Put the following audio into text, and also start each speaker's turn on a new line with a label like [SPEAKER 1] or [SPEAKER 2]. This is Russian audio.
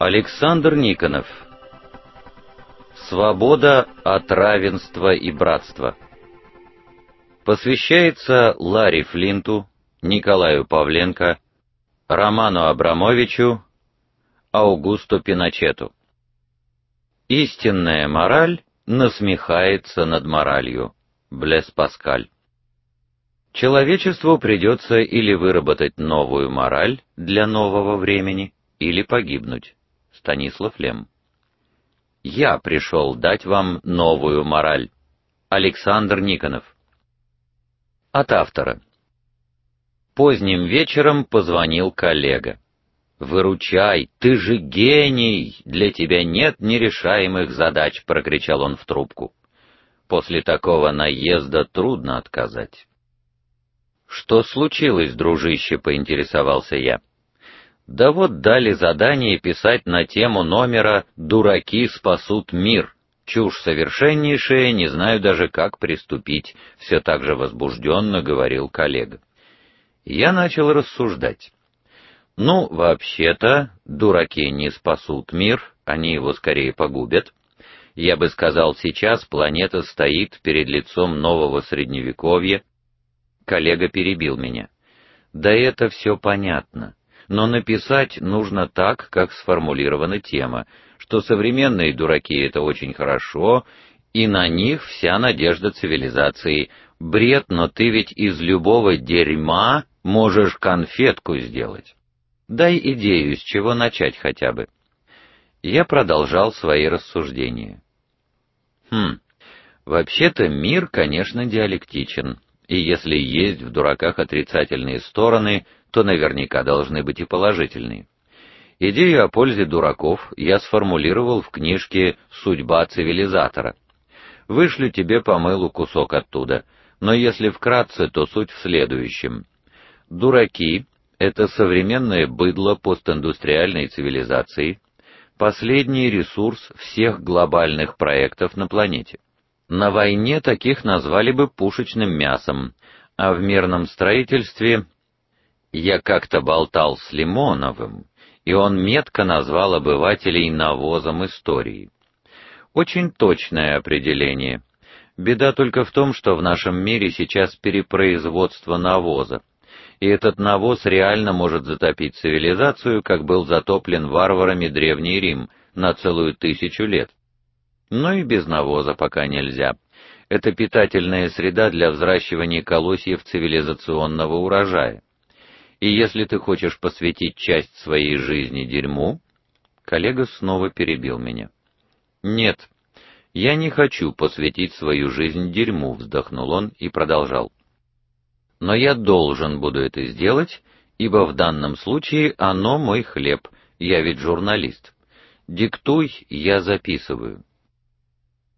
[SPEAKER 1] Александр Никонов. Свобода от равенства и братства. Посвящается Ларе Флинту, Николаю Павленко, Роману Абрамовичу, Аугусту Пиночету. Истинная мораль насмехается над моралью. Блес Паскаль. Человечеству придется или выработать новую мораль для нового времени, или погибнуть. Станислав Лем. Я пришел дать вам новую мораль. Александр Никонов. От автора. Поздним вечером позвонил коллега. «Выручай, ты же гений! Для тебя нет нерешаемых задач!» — прокричал он в трубку. После такого наезда трудно отказать. «Что случилось, дружище?» — поинтересовался я. Да вот дали задание писать на тему номера «Дураки спасут мир». Чушь совершеннейшая, не знаю даже, как приступить, все так же возбужденно говорил коллега. Я начал рассуждать. Ну, вообще-то, дураки не спасут мир, они его скорее погубят. Я бы сказал, сейчас планета стоит перед лицом нового средневековья. Коллега перебил меня. Да это все понятно но написать нужно так, как сформулирована тема, что современные дураки это очень хорошо, и на них вся надежда цивилизации. Бред, но ты ведь из любого дерьма можешь конфетку сделать. Дай идею, с чего начать хотя бы. Я продолжал свои рассуждения. Хм. Вообще-то мир, конечно, диалектичен. И если есть в дураках отрицательные стороны, то наверняка должны быть и положительные. Идею о пользе дураков я сформулировал в книжке Судьба цивилизатора. Вышлю тебе по мылу кусок оттуда, но если вкратце, то суть в следующем. Дураки это современное быдло постиндустриальной цивилизации, последний ресурс всех глобальных проектов на планете. На войне таких назвали бы пушечным мясом, а в мирном строительстве я как-то болтал с Лимоновым, и он метко назвал обывателей навозом истории. Очень точное определение. Беда только в том, что в нашем мире сейчас перепроизводство навоза. И этот навоз реально может затопить цивилизацию, как был затоплен варварами древний Рим на целую тысячу лет. Но и без навоза пока нельзя. Это питательная среда для взращивания колосьев цивилизационного урожая. И если ты хочешь посвятить часть своей жизни дерьму, коллега снова перебил меня. Нет. Я не хочу посвятить свою жизнь дерьму, вздохнул он и продолжал. Но я должен буду это сделать, ибо в данном случае оно мой хлеб. Я ведь журналист. Диктуй, я записываю.